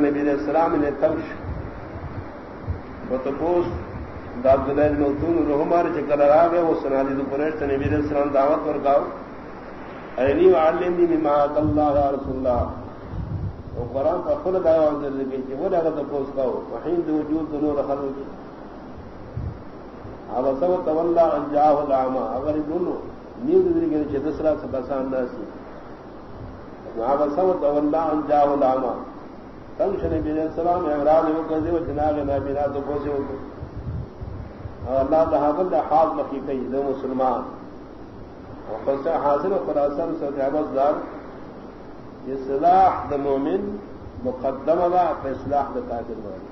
نبی السلام نے تنش وتپوس داد دلائل موتون رحمار چکر آگے وہ سنادی دو قریش نبی السلام دعوت پر گاؤ۔ اینی وعلمنی مما اللہ یا رسول اللہ۔ وہ قرآن کا خود دعوی اندر لگی کہ وہ لگا تپوس گاؤ۔ وحین دو وجود دنور خلق کی۔ اب سب تولا انجاہ العما اگر دونوں نیند دری کے دسرا سے بسان نہ سی. اب سب تولا انجاہ العما تم شنی بن السلام یعنی امراض ہو کر دیو جناب نبی نا تو پوچھے ہو اور اللہ تعالی نے حال مکی کئی دو مسلمان. اور فسا حاصل خلاصہ سے عبادت دار. اصلاح د مومن مقدمہ دا اصلاح د کافر مانی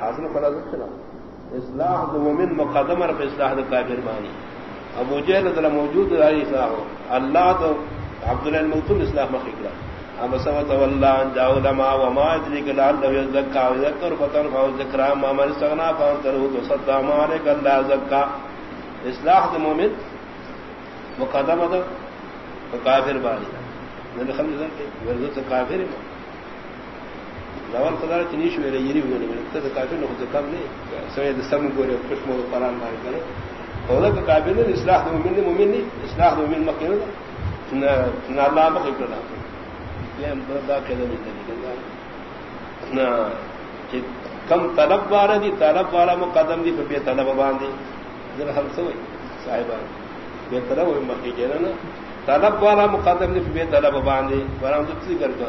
حاصل خلاصہ چلا. اصلاح د مومن مقدمہ پر اصلاح د کافر مانی ابو جہل ذرا موجود ہے اصلاح اللہ تو عبداللہ الموتون اصلاح مکی کرا. اب سوت واللہ جاؤ لما وما ادریک لعلہ یزکا وذکر فتن فاو ذکرا ما من استغنا فان ترہو تو صدا مالک اللہ زکا. اصلاح دا مومن مقدم دا کافر باری میں خمس ذکر ورزت کافر ہے لول قدر چنیش ویلے یری ویلے میں تے کافر نہ خود کم نہیں سوید سم کو رے خوش مو قران مار کرے اولا کہ کافر نے اصلاح دا مومن مومن نہیں اصلاح دا مومن مکہ نہ نہ اللہ مکہ کرنا کم طلب والا دی طلب والا مقدم دی بے طلب باندھی ذرا ہم سوئی صاحب بے طلب ہوئی مکی کے نا. طلب والا مقدم دی بے طلب باندھی ورام دوسری کر کے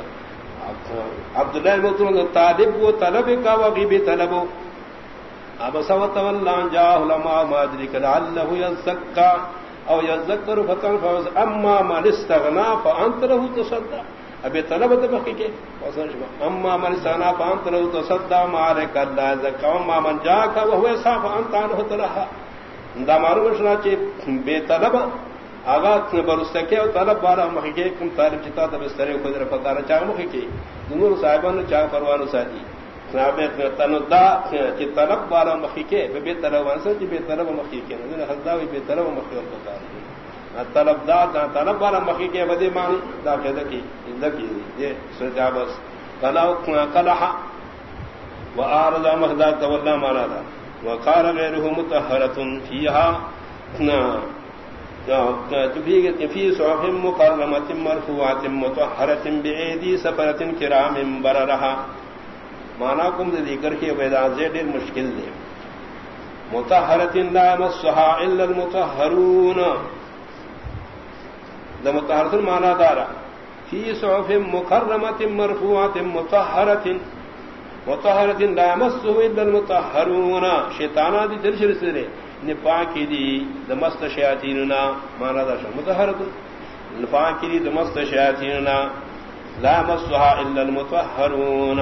عبداللہ مطلب طالب وہ طلب کا وغی بے طلب. اب سوت اللہ جاہ لما مادری لعلہ یزکا او یذکر فتن فوز. اما من استغنا فانت له تصدق ابھی طلب تبقی کے. اما من سانا پان تلو تو سدا مارے کر لا زکا. اما من جا کا وہ صاف انت ان ہوتا دا مارو وشنا چے بے طلب آغا تن برستکے او طلب بارا مخکے کم طالب چتا تب اس طرح کو در پتہ چا مخکے دنور صاحبان چا پروانو ساتھی نابے تنو دا چ طلب بارا مخکے بے طلب وانس چ جی بے طلب مخکے نہ حدا بے طلب مخکے پتہ طلب دا طلب والا مخی کے۔ بدی دا قید کی زکی یہ سجا بس۔ کلا کلا و ارض مخدا تولا مانا دا وقال غيره مطهره فيها۔ في صحف مكرمة مرفوعة مطهرة بأيدي سفرة كرام بررها مانا کم دے ذکر کے بیدان سے مشکل دے۔ متحرت لا مسها الا المتحرون دا متحرت مانا دارا۔ فی صحف مکرمت مرفوعت متحرت متحرت لا مسه الا المتحرون شیطانا دی دل شر سرے نپاکی دی دمست شیاطیننا مانا دا دارا متحرت نپاکی دی دمست شیاطیننا لا مسها الا المتحرون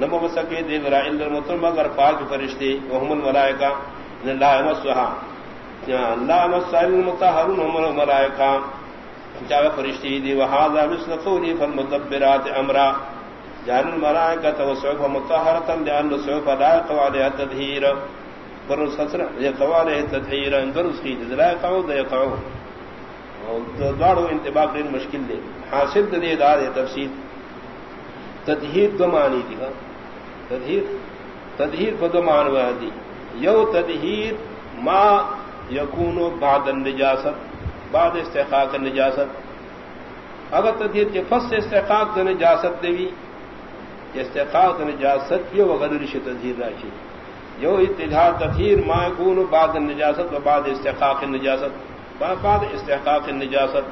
نمو مسکی دی لا الا المتحرون مگر پاک فرشتے وهم الملائکہ لا مسها لا مسها المتحرون هم الملائکہ. چاہ فرشتی دی وہذا مثل قولی فالمدبرات امرا. جان الملائکہ توسعف مطہرتا، لأن سعف لا يقوى عليها تدهير فرس خسر يقوى عليها تدهير فرس خيد لا يقوى دا يقوى دوارو انتباق لین مشکل دے۔ حاصل دے دار تفسیر۔ تدہیر دو معنی دی ہاں۔ تدہیر تدہیر کو دو معنی دی۔ یو تدہیر ما یکونو بعد النجاست، بعد استحقاق نجاست اگر تدیر کے فس استحقاق نجاست دیوی، استحقاق نجاست یہ وغیر رش تدیر راشی۔ یو اتحاد تطہیر، ما کون بعد النجاست و بعد استحقاق نجاست بعد استحقاق نجاست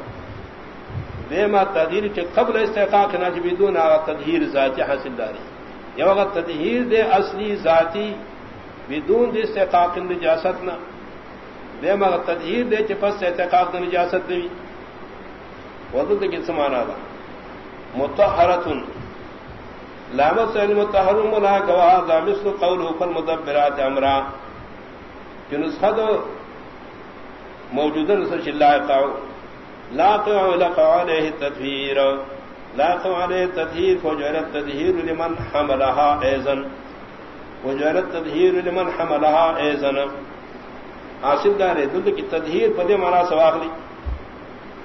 دیما تدیر کے قبل استحقاق نجبیدون آغا تدہیر ذاتی حاصل داری. یہ وقت تدہیر دے اصلی ذاتی بدون دے استحقاق نجاست نہ دے مغ تدہیر دے چپس سے احتقاق دن اجازت دی وضد کی سمانا دا. متحرتن لامت سے المتحر ملا گواہ دا مثل قوله فالمدبرات امرا. جو نسخد موجودا نسخ اللہ قاو لا قوع لقوع علیہ تدہیر لا قوع علیہ تدہیر فجعلت تدہیر لمن حملها ایزن وجعلت تدہیر لمن حملها ایزن حاصل دار دل کی تدہیر پدے مانا سواخلی.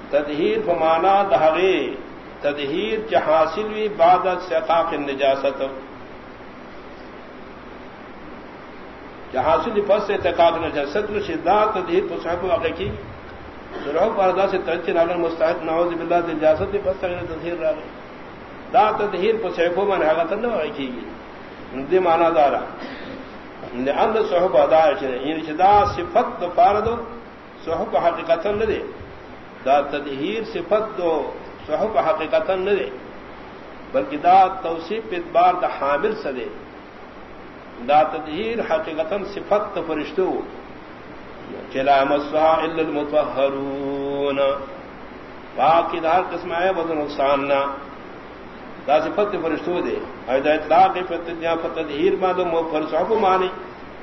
تدہیر فمانا دہرے تدہیر چ حاصل بھی بعد سقاق نجاست حاصل پس سے تقاق نجاست میں شدات تدہیر کو صاحب واقع کی؟ سرح پردا سے ترچ ناگر مستحد نعوذ باللہ نجاست پس تک تدہیر را گئی. دا تدہیر کو صحیح من حقت نہ واقع کی گی دے مانا دارا ان صحب ادا یعنی شدا صفت دو پاردو صحب حقیقتا نہ دے. دا تدہیر صفت دو صحب حقیقتا نہ دے، بلکہ دا توصیف اتبار دا حامل سے دے۔ دا تدہیر حقیقتا صفت فرشتو۔ چلا مسا الا المتحرون باقی دا ہر قسم آئے بدن نقصان نہ۔ دا صفت فرشتو دے۔ ایدا اطلاق فتدیا فتدہیر ما دا دو فرصحب مانی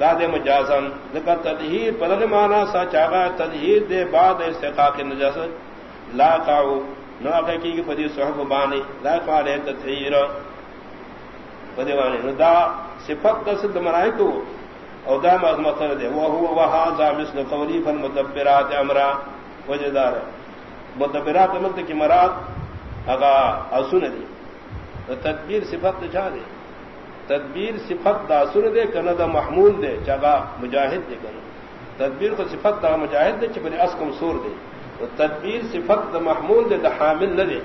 دا دے مجازن ذکر تدہیر پدل مانا سا چاگا تدہیر دے بعد استقاق نجاست۔ لا قاو نو حقیقی کی پدی صحب بانی، لا قال تدہیر پدی وانی نو دا صفت تصد منائی تو او دا مغمطر دے. وہو وہا مثل قولی فالمدبرات امرا. وجدار مدبرات امرت کی مراد اگا اصون دی تدبیر صفت چاہ دے. تدبیر صفت دا سر دے کنا دا محمول دے چگا مجاہد دے کنا تدبیر کو صفت دا مجاہد دے چپنے اسکم سور دے. تو تدبیر صفت دا محمول دے، دا حامل نہ دے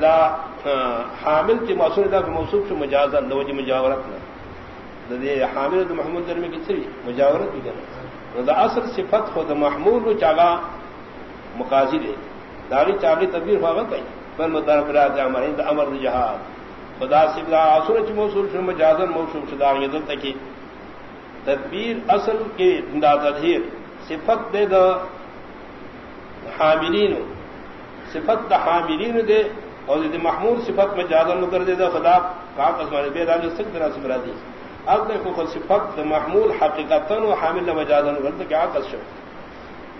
دا حامل کی موصول دا موصوف سے مجازہ دو جی مجاورت نہ دے حامل دا محمول در میں کسی مجاورت بھی کنا دا اصل صفت خود محمول رو چاگا مقاضی دے۔ داری چاگی تدبیر فاغت کئی۔ من مدار فرات امر عند امر جهاد خدا سبلا اصل چ موصول شو مجازن موصول شدا یہ دل تک تدبیر اصل کے دا تدہیر صفت دے دا حاملین. صفت دا حاملین دے اور دے محمود صفت میں مجازن مگر دے دا خدا کا قسم بے راج سکھ طرح سے برادی اب دیکھو صفت دا محمول حقیقتا و حامل مجازن غلط کیا قص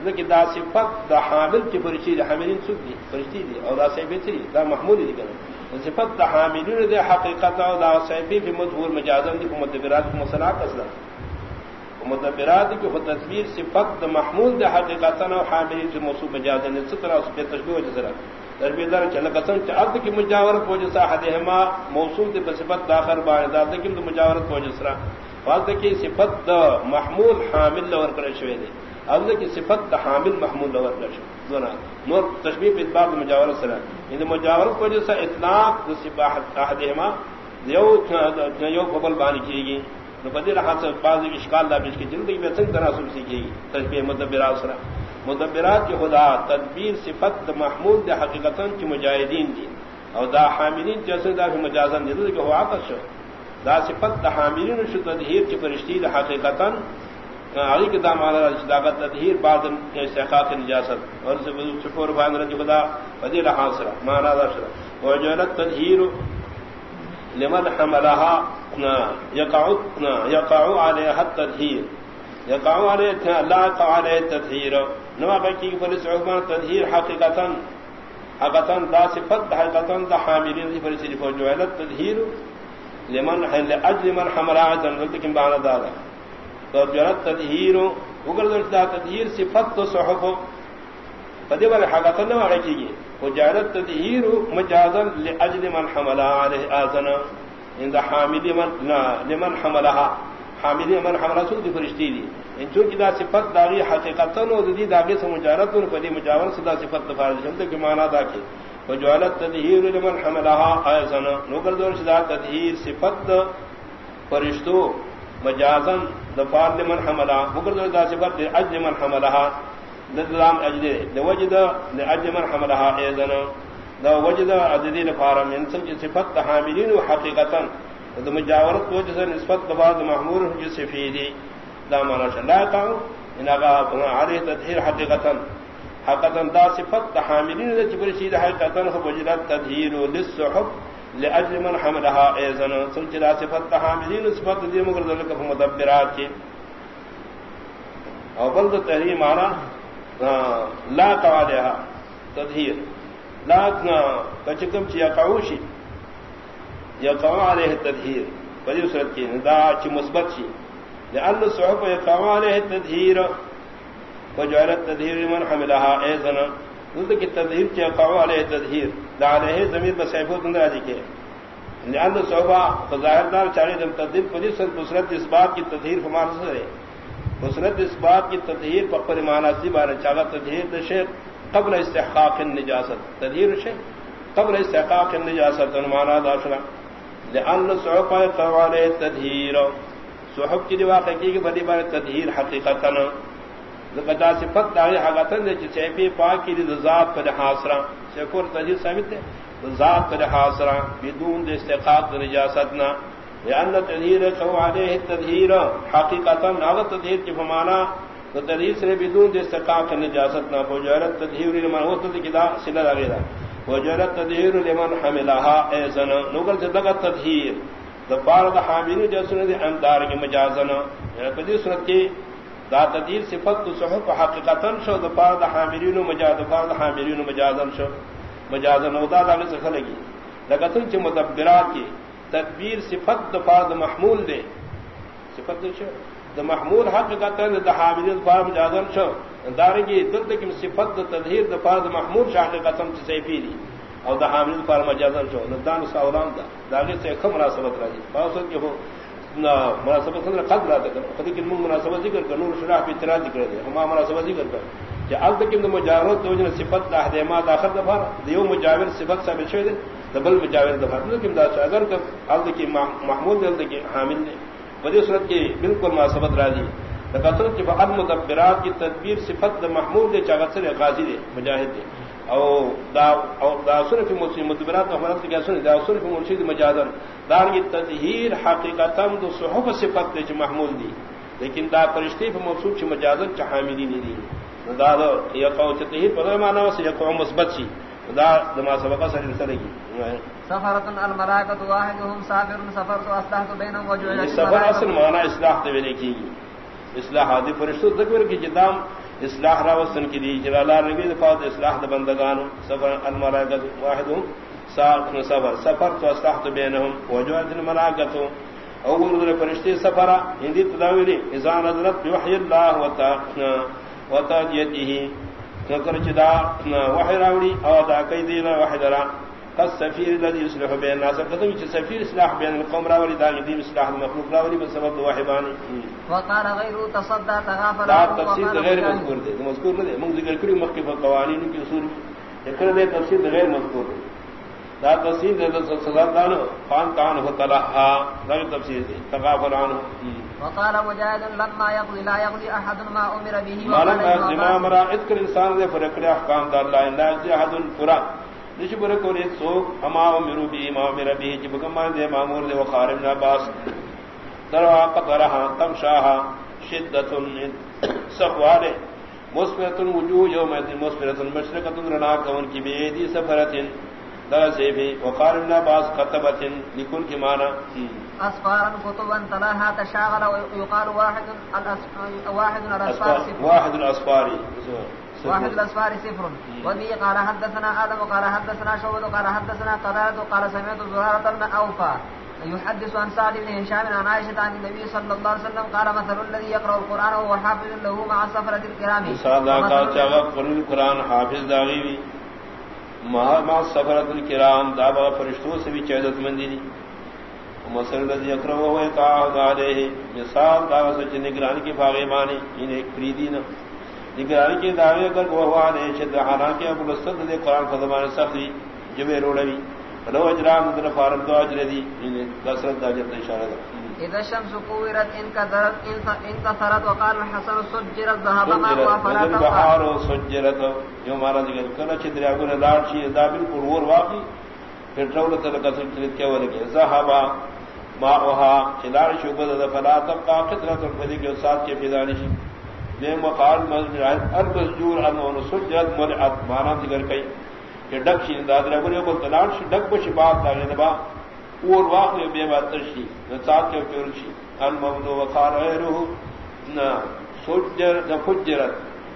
لیکن دا صفت دا حامل کی فرشتی دا حاملین سب دی، فرشتی دی اور دا صحیبی تری دا محمول دی کرنا صفت دا حاملین دے حقیقت اور دا صحیبی فی مدھور مجازم دی مدبرات کی مسلاق اصلا مدبرات کی تصویر صفت دا محمول دے حقیقت اور حاملین سے موصوب مجازم دی سترہ اس پہ تشبیح وجہ سرہ دربیدار چلا قسم چا عرض کی مجاورت وجہ سا حدہما موصول دے صفت داخر باردار دے کم دا مجاورت وجہ سرہ فالتا کی صفت دا محمول حامل لور کرشوے دے۔ اب کی صفت حامل محمود لور دونا، نور تشبیہ پہ اتباق مجاورت سرا ان مجاورت کو جیسا اطلاق دو سباحت احدہما یو یو قبل بانی کی گی نو بدی رہا سے بعض اشکال دا بیش کی جلدی میں سنگ طرح سن سیکھے گی تشبیہ مدبرات سرا مدبرات کی خدا تدبیر صفت محمود دے حقیقتا کی مجاہدین دی او دا حاملین جیسے دا فی مجازن دی کہ ہوا کر دا صفت دا حاملین شو تدہیر کی فرشتی دا حقیقتا علی کے دام علی صداقت تطہیر بعد استحقاق نجاست اور سے شکور بان رضی خدا فضیل حاصل مانا داشرا وجلت تطہیر لمن حملها يقع يقع عليها التطهير يقع عليه لا يقع عليه التطهير نو بکی فلس عثمان تطہیر حقیقتا حقیقتا دا صفت، حقیقتا دا حاملین دی فرسی فوجلت تطہیر لمن لاجل من حملها ذنب لكن بعد ذلك تو جرت تدہیر اگر دا تدہیر صفت تو صحف پدی والے حقت نہ آگے کی گئی وہ جرت تدہیر مجازن لاجل من حمل علیہ آزنا ان دا حامل من لمن حملها. حامل من حمل سود فرشتی دی ان چونکہ دا صفت داغی حقیقتا نو دی داغی سے مجارت اور پدی مجاور سے دا صفت فارغ شمت کے معنی دا کی وجعلت تدہیر لمن حملها آزنا نو کر دور دا تدہیر صفت فرشتو مجازن دفار لمن حملہ مگر دو دا صفت اجل من حملہا دلام اجل دے وجد دے اجل من وجد عددی لفارم انسان کی صفت حاملین و حقیقتا. دا مجاورت وجد سے نسبت دفار محمور جو سفیدی دا مانا شلائے قاؤں انہا علیہ تدہیر حقیقتا. حقیقتا دا صفت حاملین دا چبری سید حقیقتا وجدت تدہیر للسحب لاجل من حملها ايزن سلسلہ صفت حاملین صفت دی مگر ذلك مدبرات کی او بلد تحریم آنا ہاں، لا قوالها تدہیر لا کچکم چی یقعوشی۔ یقعو علیہ تدہیر پدی اسرت کی دا چی مثبت چی۔ لأن الصحف يقع عليه التدهير وجعل التدهير من حملها ايضا قلت کہ تدہیر کے قوا علیہ تدہیر دا علیہ زمین بسیفو تندر آجی کے۔ لأن الصحف فظاہر دار چاہے دم تدہیر پدی سر اس بات کی تدہیر فمان سے رہے بسرت اس بات کی تدہیر پر معنی سی بارے چاہا تدہیر دشیر قبل استحقاق النجاست۔ تدہیر شیخ، قبل استحقاق النجاست معنی داشرہ لأن الصحف يقع عليه التدهير صحب کی دیوا کی کہ بڑی بار تدہیر حقیقتا۔ زکتا صفت داری حقیقتا دے چیپی پاک کی ذات پر حاصرہ سکور تدہیر سمیت دے۔ ذات پر حاصرہ بدون دے استقاق نجاستنا۔ لأن تدہیر قو علیہ التدہیر حقیقتا اگر تدہیر کی فمانا تو تدہیر بدون دے استقاق نجاستنا فجورت تدہیر لمن ہوتا دے کدا سلہ لگے دا. لمن حملها ایزن نگر سے لگت تدہیر دفار دا حاملین جسن دی اندار کی مجازن یعنی پدی صورت کی دا تدیر صفت صحف حقیقتا شو دفار دا حاملین مجاز دفار دا حاملین مجازن شو. مجازن او دا دا غیر سکھ لگی لگتن چی مدبرات کی تدبیر صفت دفار دا محمول دے صفت شو دا محمول حقیقتا دا حاملین دفار مجازن شو دارنگی دلت کی صفت دا تدہیر دفار دا محمول شا حقیقتا چی سیفی دی. او دا حامل پر مجازن شو ندان ساولان دا داغی سے کم مناسبت راجی باوسط کی ہو مناسبت سندر قد رہا تکر خدی کی مناسبت ذکر کر نور شراح پی اتراد ذکر دے ہما مناسبت ذکر کر کہ اب تک ان مجاورت دو جن صفت دا حدیمات آخر دفار دیو مجاور صفت ثابت شوئے دے دبل مجاور دفار لیکن دا چې اگر کہ اب تک محمود دل تک حامل نے بدی صورت کی بالکل مناسبت راځي. راجی لقد کی بعد مدبرات کی تدبیر صفت دا محمود دے چاگت سے غازی دے مجاہد دے او دا او دا سن فی مسلم مدبرات خبرت کیا سن دا سن فی مرشد مجادن دار کی تطہیر حقیقتا دو صحف صفت دے چ محمول دی. لیکن دا فرشتے فی موصوف چ مجازن چ حاملی نہیں دی. دا دا یہ قول تطہیر پر معنی واسه یہ قوم مثبت سی دا دما سبق سر سرگی سفرت الملائکۃ واحدهم سافر سفر تو اصلاح بینهم وجوه سفر اصل معنی اصلاح تے لکھی اصلاح دی فرشتوں ذکر کی جدام اصلاح راوسن کی دی جلالہ نبی دفات اصلاح دا بندگان سفر الملائکت واحدهم ساکن سفر. سفر تو اصلاح تو بینہم وجوہت الملائکت اول در پرشتی سفرہ ہندی تداویلی ازان ازرت بوحی اللہ وطاجیتی ہی نکر چدا وحی راوڑی او دا کئی دینا وحی درہ السفير الذي يصلح بين الناس. قدم سفير اصلاح بين القوم راولي دا دين اصلاح المخلوق راولي بسبب واحبان وقال غير تصدى تغافل لا تفسير غير مذكور دي مذكور نہیں من ذکر کری مخکف قوانین کی اصول. ذکر دے تفسیر غیر مذکور دا تفسیر دے سزا دان فان کان ہو تلہا غیر تفسیر دے تغافل عنه. وقال مجاهد لما يقضي لا يقضي احد ما امر به مالک امام را اذکر انسان دے فرق احکام دا اللہ الا احد نشبر کو نے سو اما امرو بی امام ربی جب کمان دے مامور دے وقارم نباس دروا قطرها تمشاها شدت سفوار مسفرت وجوه یوم الدین مسفرت مشرقت رنا کون کی بیدی سفرت دا سے بھی وقارم نباس خطبت لکل کی معنی اسفارا كتبا تلاها تشاغل ويقال واحد واحد الاسفار واحد الاسفار. واحد الاسفار صفر. وبه قال حدثنا ادم قال حدثنا شعبة قال حدثنا قتادة قال سمعت زهرة بن اوفى يحدث عن سعد بن هشام عن عائشة عن النبي صلى الله عليه وسلم قال مثل الذي يقرأ القرآن وهو حافظ له مع سفرة الكرام. سادة قال قرآن القرآن حافظ داغی بھی مع سفرة الكرام دابا فرشتوں سے بھی چہدت مندی دی. مثل الذي يقرأ وهو يقعد عليه مثال دابا سچ نگران کی فاغی مانی انہیں ایک فریدی نہ نگرانی کے دعوے کر وہ ہوا نے شد حالانکہ ابو الاسد دے قرآن کا زمان سختی جبے روڑوی لو اجرام در فارم تو اجر دی انہیں کثرت دا جت اشارہ دا. اذا الشمس قورت ان كثرت ان كثرت وقال الحسن سجرت ذهب ما هو فلا البحار سجرت. جو مارا ذکر کلا چھ دریا کو لاڑ چھ دا بالکل اور واقعی. پیٹرول تے کثرت چھ کیا ولے ذهب ما وها چلاڑ شوبہ دا فلا تبقى قطرت الفدی کے ساتھ کے فدانشی دے مقال البسجور ان سجد مرعت مانا ذکر کئی کہ ڈک شی دادر بنے بول تلاڑ شی ڈک بش بات دا نے با اور واقع بے بات شی ساتھ کے پیور شی ان مبدو وقال غیره نا سجر دا فجرت۔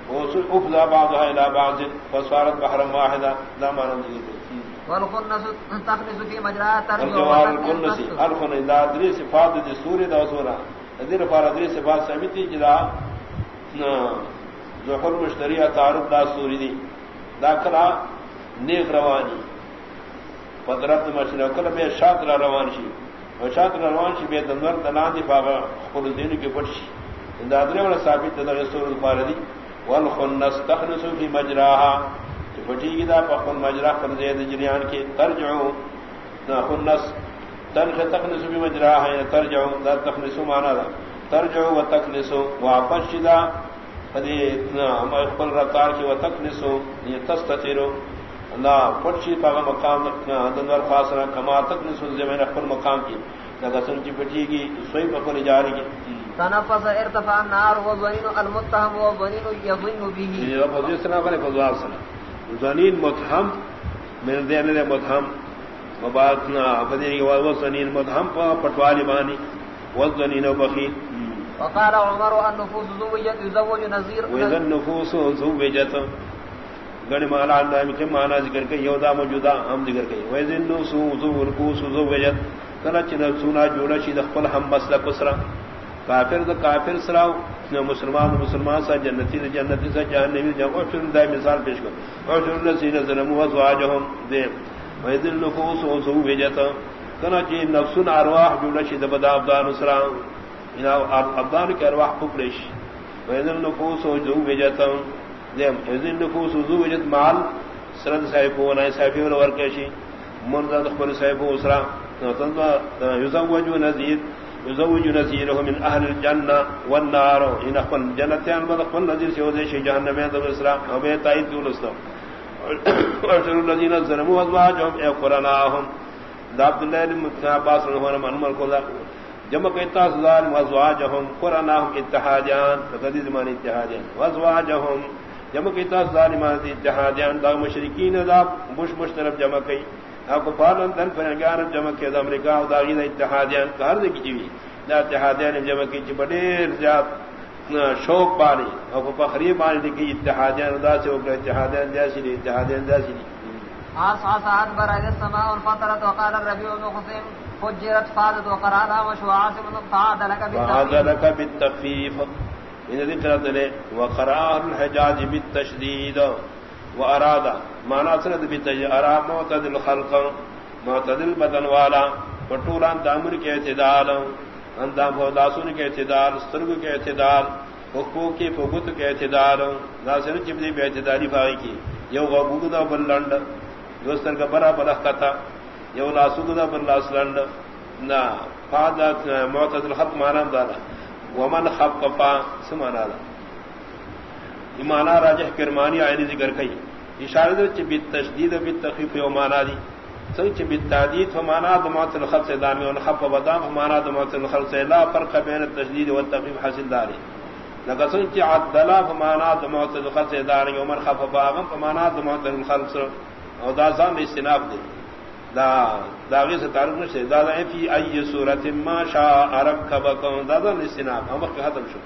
وہ افضا بعضها الى بعض فصارت بحرا واحدا دا مانا ذکر والخنس تخنس في مجرى ترجو الجوار الخنس الخنس دا دري صفات دي سوري دا سورا ادیر فارادری سے بات سمیتی جدا ظہر مشتری تعارف دا سوری دی۔ داخلہ نیک روانی۔ پدرت مشن کل بے شاط روان شی اور شاط روان شی بے دنور دنان دی پاگا خل دین کی پٹشی دادرے والا ثابت تدر سور فاردی والخنس تخنسو فی مجراہا پٹی گی دا پخن مجرا پر زید جریان کی ترجعو. خنس تنخ تخنسو فی مجراہا یا ترجعو. دا تخنسو مانا یعنی دا ترجعو و تخنسو واپس شدہ فدی اخبر رکار کی و تخنسو یہ یعنی تستتیرو اللہ پٹشی پاگا مقام دنور خاصرہ کما تخنسو زمین اخبر مقام کی۔ لگا سنچی پٹی گی سوئی پکر جاری کی۔ تنفس ارتفع النار وظنين المتهم وظنين يظن به۔ سنا بنے فضل سنا ظنين متهم من دین نے متهم مباتنا فدی وظنين متهم پٹوالی بانی۔ وظنين بخیل۔ وقال عمر النفوس زوجت يزوج نذير واذا النفوس زوجت۔ گڑ مالا اللہ کے معنی ذکر کے یودا موجودہ ہم ذکر کے ویزن نو سو، زو ورکو سو واذا النفوس زوجت کلچ نفسنا جوڑا شی دخل ہم مسلک اسرا کافر دا کافر سراو مسلمان مسلمان سا، جنتی دا جنتی سا، جہنمی جا احشر دا مثال پیش کر۔ احشر لسین ظلمو ازواجہم۔ دے وید النفوس و زو بیجتا کنا چی نفسون ارواح جوڑا شی دا بدا ابدان سراو ابدان کے ارواح پکرش وید النفوس و زو بیجتا دے وید النفوس و زو بیجت مال، سرد صاحبو نای صاحبی ورکشی منزد خبر صاحبو اسرا یزوجو نزید يزوج نزيره من أهل الجنة والنار إن أخوان جنتين من أخوان نزير سيوذي شي جهنم يدب الإسلام وبي تايد دول الإسلام وعشر الذين ظلموا أزواجهم اي قرناهم عبد الله بن عباس رضي الله عنه قال جمع کہتا ظالم ازواجهم قرناهم اتحادیان فقدی زمان اتحادیان. وازواجهم جمع کہتا ظالمان اتحادیان دا مشرکین دا بش مشترف جمع کئی۔ آپ پالن دن فرنگان جمع کے دا امریکہ او دا غینا اتحادیان کار دے کی جوی دا اتحادیان جمع کی چی بڑیر زیاد شوق بانی۔ او فخری بانی دے کی اتحادیان دا سے اوکر اتحادیان دا سی دی اتحادیان دا سی دی آس آس آت برائد السماء والفطرت وقال الربیع ابن خسیم فجرت فادت وقرادا وشو عاصم فعاد لك بالتخفیف۔ ان ذکر دلے وقرار الحجاج بالتشدید وارادہ مانا سند بھی ارا معتدل خلق معتدل بدن والا پٹوران دامن کے اعتدال، اندام داسن کے اعتدال، سرگ کے اعتدال، حقوق کی فبت کے اعتدال ناصر چبدی بے اعتدالی بھائی کی، you غبوگ the bill لنڈ you sir کا برا بلخ کتا یو لاسوگ دا بل لاس لنڈ نہ فاد معتدل خلق مانا دالا ومن خب کپا سمانا دا ایمانا راجہ کرمانی آئینی ذکر کئی۔ اشارت بت تشدید و بت تخیف و مانا دی سنچ بت تعدید فمانا دمات الخط سے دامی و خف و بدام فمانا دمات الخط سے لا فرق بین تشدید و تخیف حاصل داری۔ لگا سنچ عدلا فمانا دمات الخط سے داری و من خف و باغم فمانا دمات الخط سے۔ او دا زان استناب دی دا داغی سے تعلق نشتے دا دا فی ای صورت ما شاء رکبکم. دا دا استناب ہم وقت ختم شو.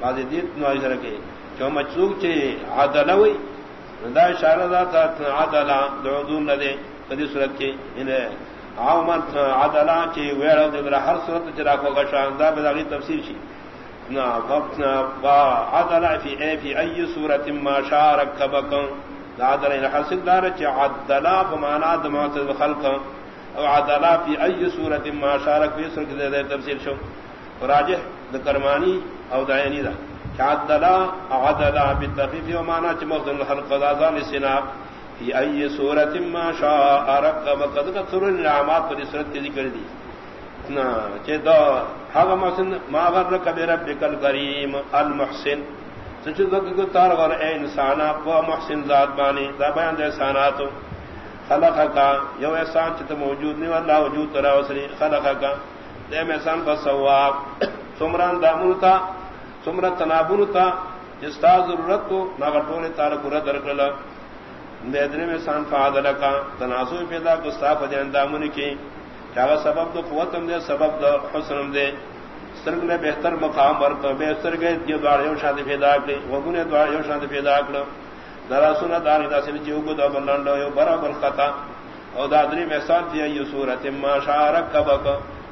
بعد دیت نوائی سرکے چو مچلوک چے عدلوی دا اشارہ یعنی دا تا عدلا دعودون لدے قدی صورت کی انہیں عوامت عدلا چی ویڑا دیگر ہر صورت چرا کو گشان دا بداغی تفسیر شی عدلا فی اے فی ای صورت ما شارک کبکن دا عدلا انہیں حاصل دارا چی عدلا فمانا دماغت خلق او عدلا فی ای صورت ما شارک فی صورت دے تفسیر شو. راجح دکرمانی او دائنی دا عدلا عدلا بالتخفيف ومعنى مخزن الخلق ذا لسنا في اي سوره ما شاء رقب قد كثر النعمات في سوره ذكر دي نا چدا هذا محسن، ما غرك بربك الكريم المحسن. سچدا کو تار غر اے انسان و محسن ذات بانی دا بیان دے انسانات. خلق کا یو احسان چت موجود نہیں اللہ وجود ترا وسری خلق کا دے میں انسان بسوا سمران دامنتا سمرت تنابن تھا جس کا ضرورت کو ناگٹوں نے تار پورا درکل میدر میں سان فادل کا تناسو پیدا کو صاف دے اندامن کی. کیا سبب دو قوت دے، سبب دو حسن دے. سرگ نے بہتر مقام ورک بے سرگ یہ دوار یو شانتی پیدا کری وگو نے دوار یو شانتی پیدا کر درا سنا دار دا سن چیو کو دا بلنڈ یو برابر خطا۔ او دادری میں سان تھی یہ صورت ما شارک کبک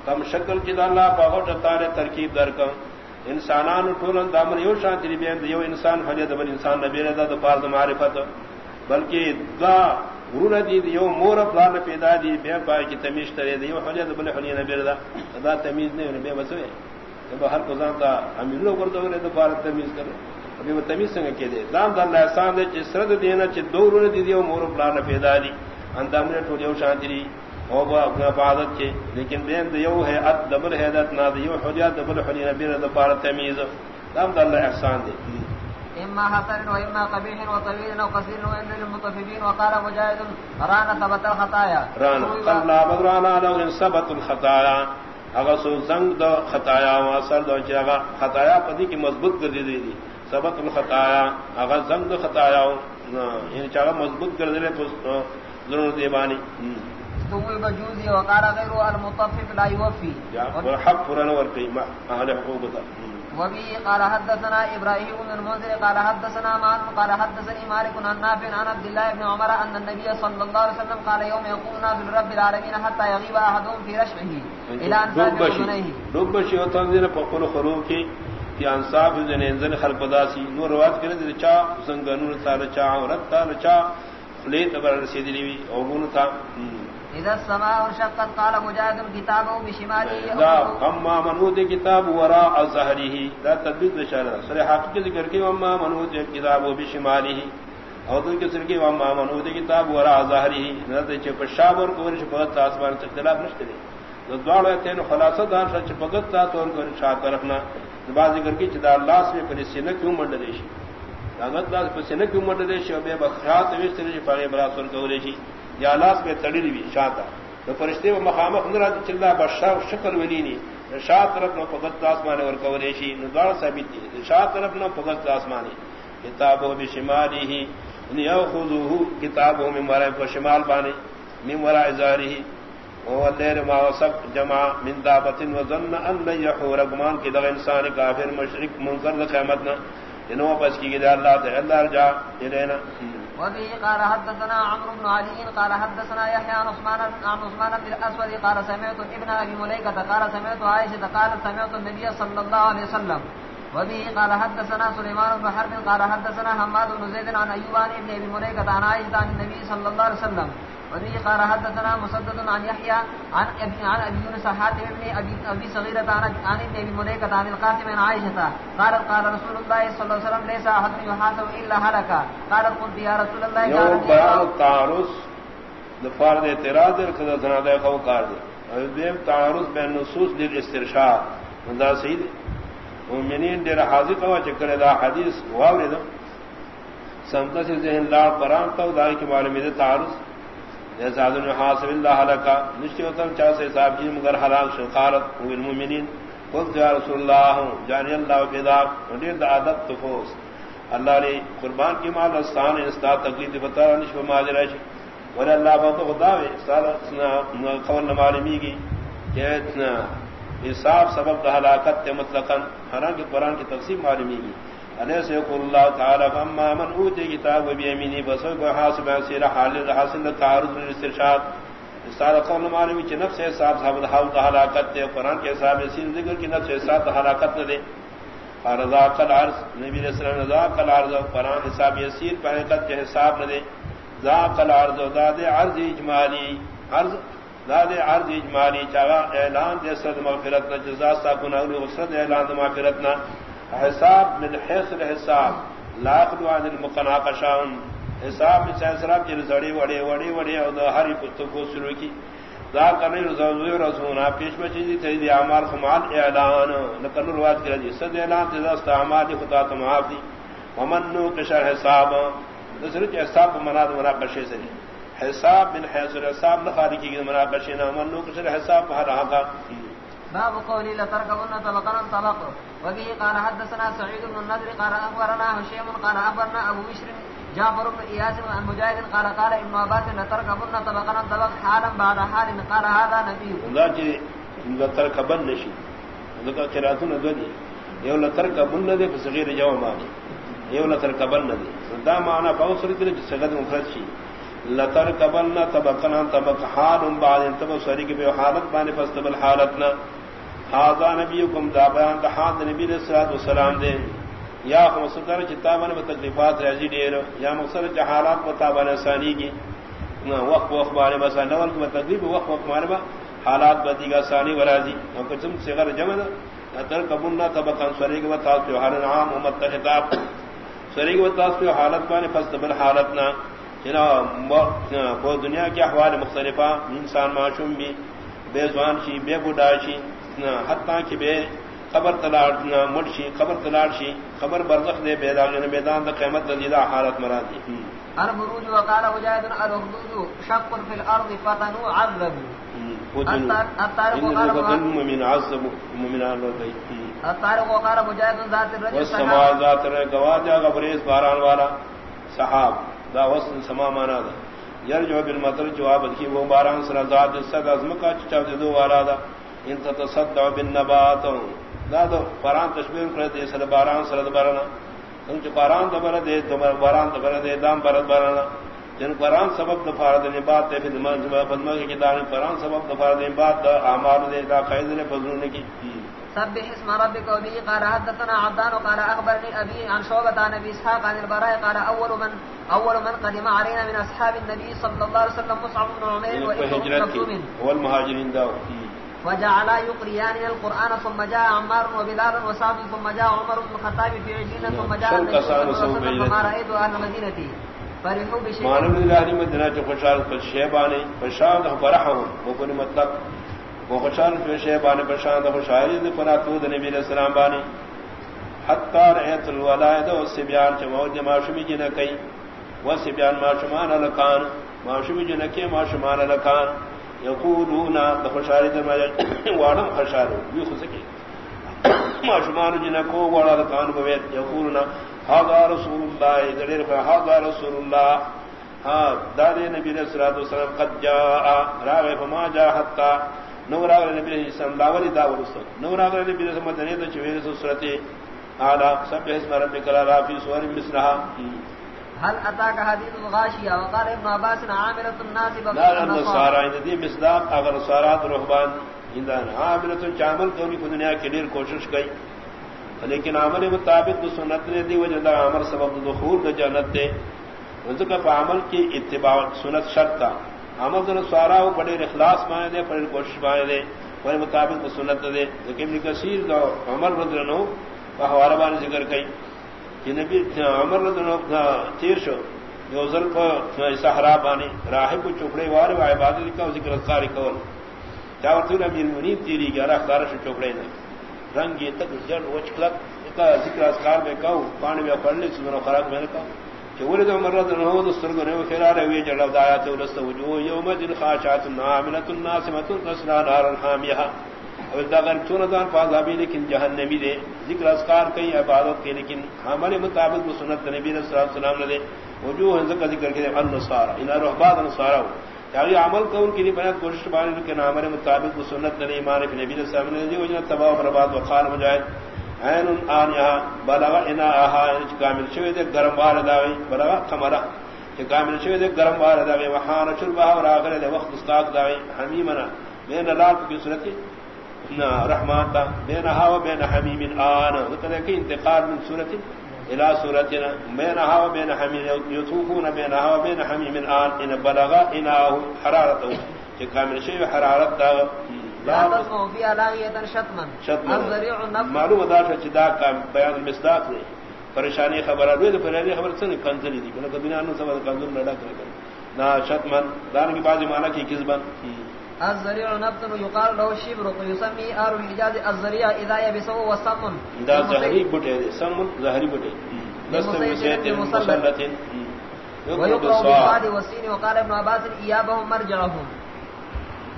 کم شکل کی اللہ بہت تارے ترکیب در کم انسانان ٹولن دامن یو شانتی بین یو انسان حجت بل انسان نبی رضا تو پار معرفت بلکہ دا غرور دی یو مور پلان پیدا دی بے پائے کی تمیز کرے دی، یو حجت بل حلی نبی رضا دا تمیز نہیں بے بسوے تو ہر کو جانتا امیر لوگ کر دو تو پار تمیز کرے ابھی وہ تمیز سنگ کے دے دام دا اللہ احسان دے چ سرد دینا چ دو غرور دی یو مور پلان پیدا دی اندام نے ٹول یو شانتی دی او با اپنا عبادت کے لیکن بین دیو ہے ات دبل ہے دت نہ دیو حجات دبل حلی نبی رضا پار تمیز. دام اللہ احسان دے اما حسن واما قبيح وطويل وقصير وان للمطففين وقال مجاهد رانا ثبت الخطايا. رانا قال بدرانا لو ثبت الخطايا. اگر سو زنگ دو خطایا وا سر دو چاغا خطایا پدی کی مضبوط کر دی دی ثبت الخطایا اگر زنگ دو خطایا یعنی چاغا مضبوط کر دے ضرورت دیوانی المجوزي وقال غير المطفف لا يوفي. والحق فرنا والقيمة أهل حقوق وبه قال حدثنا إبراهيم بن المنذر قال حدثنا مان قال حدثني مالك عن نافع عن عبد الله بن عمر أن النبي صلى الله عليه وسلم قال يوم يقوم الناس لرب العالمين حتى يغيب أحدهم في إلى أن سابق أذنيه ربشي وتنزل فقل خروكي کہ انصاف زنین خلق داسی. نور روایت کرے تے چا سنگنور سال چا عورت تا چا فلیت بر رسیدلی وی او گون تھا اذا السماء انشقت قال مجاهد كتابه بشماله لا اما منود كتاب وراء ظهره لا تدبير اشاره صريح حقيقه ذکر کی اما منود كتابه بشماله. او تو کے سر کی اما منود کتاب وراء ظهره. نہ تے چ پشاور کو ورش بہت آسمان سے اختلاف نشتے تو دوڑ تے نو خلاصہ دار سچ بگت تا تو کر شاہ طرفنا بعد ذکر کی چدا اللہ سے پر سینہ کیوں منڈ دیشی اگر اللہ پر سینہ کیوں منڈ دیشی بے بخات وچ تے پاگے براسر کو دیشی یا لاس میں تڑی بھی شاہتا تو فرشتے و مقام خندرا چلا بشا شکل ولینی شاہ طرف نو پگت آسمان اور کوریشی ندوار ثابت دی شاہ طرف نو پگت آسمانی کتاب ہو بھی شمالی ہی یاخذوه کتاب ہو من ورائے شمال بانی من ورائے ظاہری وہ دیر ما وسق جمع من دابت وظن ان يحور. گمان کی دغ انسان کافر، مشرک، منکر قیامت نہ انہوں پس کی گدار اللہ دے اللہ رجا الینا جی وبه قال حدثنا عمرو بن علي قال حدثنا يحيى عن عثمان عن عثمان بن الاسود، قال سمعت ابن ابي مليكه قال سمعت عائشه قال سمعت النبي صلى الله عليه وسلم۔ وبه قال حدثنا سليمان بن حرب قال حدثنا حماد بن زيد عن ايوب بن ابي مليكه عن عائشه عن النبي صلى الله عليه وسلم. وبه قال حدثنا مسدد عن يحيى عن ابن عن ابي يونس حاتم ابن ابي ابي صغيرة عن عن ابن مليكة عن القاسم عن عائشة. قال قال رسول الله صلى الله عليه وسلم ليس احد يحاسب الا هلك. قال قلت يا رسول الله يوم بيان التعرض لفار دے اعتراض کو کار دے. دیم تعارض بین نصوص للاسترشاد مندا سید مومنین دے حاضر کو چکر دا حدیث واورد سمتا سے ذہن لا قران تو دار کی معلومی دا تعرض تعارض زاد حاصل اللہ لکا نشتی وتم چا سے صاحب جی مگر حلال شقارت المؤمنین. قلت یا رسول اللہ جانی اللہ بدا ودید عادت تفوس اللہ نے قربان کی مال استان استا تقلید بتا نش ماجر ہے ور اللہ با تو خدا وے استاد قول معلومی کی کہ اتنا حساب سبب ہلاکت مطلقاً، حالانکہ قرآن کی تقسیم معلومی کی علیہ سے یقول اللہ تعالی فاما من اوتی کتاب و بیمینی بسو کو حاسب سیر حال حاصل تعارض الاسترشاد استاد قول معلومی کہ نفس حساب صاحب الحال ہلاکت دے قرآن کے حساب سین ذکر کی نفس حساب ہلاکت نہ دے۔ رضا قل عرض نبی علیہ السلام رضا قل عرض قرآن حساب یسیر پر حقیقت کے حساب نہ دے۔ ذا قل عرض داد عرض اجمالی۔ عرض داد عرض اجمالی چاہا، اعلان دے سرد مغفرت نہ، جزا سا گناہ وسرد اعلان دے مغفرت نہ۔ حساب من حیث الحساب لاکھ دوان المقنا قشان حساب من سیسراب جن زڑی وڑی وڑی وڑی او دا ہری پتو کو شروع کی۔ دا کرنے رضوی رسونا پیش بچی دی تیدی عمال خمال اعلان۔ نکل روایت کرا دی صد اعلان تیزاست عمال دی خطا تمہاب دی۔ ومن نو قشر حساب نصر چی حساب مناد منا قشے سے حساب من حیث الحساب نخاری کی منا قشے نا ومن نو قشر حساب ہر آقا باب قولي لتركبن طبقا طبق وبه قال حدثنا سعيد بن النضر قال اخبرنا هشيم قال اخبرنا ابو بشر جعفر بن اياس عن مجاهد قال قال ابن عباس لتركبن طبقا طبق حالا بعد حال قال هذا نبي الله جي لتركبن نشي ذكر قراتنا ذدي يو لتركبن دي في صغير جواب معنی يو لتركبن دي دا معنی باو سرت دي صيغه مفرد شي لتر قبل کبلنا تبکنا تبک حال ان بعد تب سری کی حالت بانے فستبل حالتنا حاضا نبی نبیکم دا بیان دا حاد نبی علیہ الصلوۃ والسلام دے. یا مصدر کتابن و تکلیفات رضی دیر. یا مقصد جہالات متابن ثانی کی وقت وقت بارے بس نور کی تکلیف وقت وقت مارے با حالات بدی کا ثانی ورازی اور کچھ صغر جمع تر کبلنا تبکن سری کی وتا پہ حال عام امت خطاب سری کی وتا پہ حالت بانے فستبل حالتنا وہ دنیا کے احوال مختلفہ انسان معشوم بھی بے زبان شی بے بوڈا شی حتیٰ کہ بے خبر تلاڑ مڑشی خبر تلاڑ شی خبر برزخ دے بے داغ میدان دا قیمت دزیدہ حالت مرادی البروج وقال مجاهد الخدود شق في الارض فتنوا عذبوا الطارق وقال من عذب مؤمن الطارق وقال مجاهد ذات الرجل والسماء ذات الرجل باران والا صحاب۔ دا وصل سما مانا دا یرجو بالمطر جواب کی وہ باران سر ذات صد ازم کا چچا دے دو والا دا ان تتصدع بالنبات دا دو باران تشبیر کر دے سر باران سر بارنا تم چ باران دبر دے تمہار باران دبر دے دام برد بارنا جن قرآن سبب دفار دے بات تے پھر بدما کی دان قرآن سبب دفار دے بات اعمال دے دا قید نے فضلنے کی سبح اسم ربك وبه قال حدثنا عبدان قال اخبرني ابي عن شعبة عن ابي اسحاق عن البراء قال اول من اول من قدم علينا من اصحاب النبي صلى الله عليه وسلم مصعب بن عمير وابن مكتوم. هو المهاجرين داو وجعل يقريان القران ثم جاء عمار وبلال وسعد ثم جاء عمر بن الخطاب في عجينه ثم جاء النبي صلى الله عليه وسلم فما مدينتي. فرحوا بشيء. مانو الله مدينه جو خوشال فشيباني فشاد فرحوا وكل مطلب وہ خوشحال پیش ہے بان پرشان خوشحالی نے پنا تو نبی علیہ السلام بانی۔ حتا رہت الولائد و سبیان چمو جماشمی جن کئی۔ و سبیان ماشمان لکان ماشمی جن کے ماشمان لکان۔ یقولون خوشحالی در مجد وارم خوشحالو یو خسکی۔ ماشمان جن کو وارا لکان بویت، یقولون هذا رسول الله دلیر هذا رسول الله ہاں دادے نبی علیہ الصلوۃ والسلام قد جاء راغ فما جاء حتا نورا نبی اس نورا نبی رسم دنے تو چویر سورت اعلی. سب اسم ربک الاعلی فی سور مثلها هل اتاك حديث الغاشيه وقال ابن عباس الناس بقى النصارى ان دي مصداق اگر رهبان اندان چامل کو دنیا کے لیے کوشش کی لیکن عمل مطابق سنت نے دی وجہ دا عمل سبب دخول جنت دے کا عمل کی اتباع سنت شرط تھا عمل دن سوارا ہو بڑے اخلاص مانے دے بڑے کوشش مانے دے بڑے مطابق سنت دے۔ لیکن کثیر دو عمر رضی نو حوالہ بان ذکر کئی کہ نبی عمر رضی نو تیر شو یو ظلف صحرا بانی راہب کو چوکڑے وار و عبادت کا ذکر اذکار کول کیا ورتو امیر منیب تیری گیا اختار شو چوکڑے نے رنگ یہ تک جڑ وچکلک کا ذکر اذکار میں کہو پانی میں پڑھنے سنو خراک میں نے کہا ولد مرد نهود السرغ نو خلال وی جلو دایات ولست وجو یوم دل خاشات نامنۃ الناسمۃ تسلا نار الحامیہ اور دغن چون دان فاضابی لیکن جہنمی دے۔ ذکر اذکار کئی عبادت کے لیکن ہمارے مطابق سنت نبی صلی اللہ علیہ وسلم نے وجوہ ذکر ذکر کے النصارى ان رهبان النصارى یعنی عمل کو ان کی بیان کوشش بارے کے ہمارے مطابق سنت نے ایمان نبی صلی اللہ علیہ وسلم نے جو تباہ و برباد وقال مجاہد۔ عین آن یہاں بلغ انا آہا یعنی کامل شوی دے گرم بار داوی بلغ کمرہ کہ کامل شوی دے گرم بار داوی وحان شربہ اور آخر دے وقت استاق داوی، حمیمنا، بین اللہ کی صورت رحمان تا، بین ہاو بین حمیم آن وکذا کہ انتقال من صورت الى صورتنا بین ہاو بین حمیم یطوفون بین ہاو بین حمیم آن، ان بلغ اناہو حرارتو کہ کامل شوی حرارت داوی معلوم دا چدا کا بیان مصداق نے پریشانی خبر ہے. تو پہلے خبر سے کنزلی دی کہ بنا نو سبب کنزل نہ کر نا شتمن دان کی بازی مانا کی کذبن الزريع نبت يقال له الشبر ويسمي آر الحجاز الزريع اذا يبسه وسم دا زهري بوٹے سم زهري دست مسیت مسلت ويقرأ بالصاد والسين وقال ابن عباس إيابهم مرجعهم.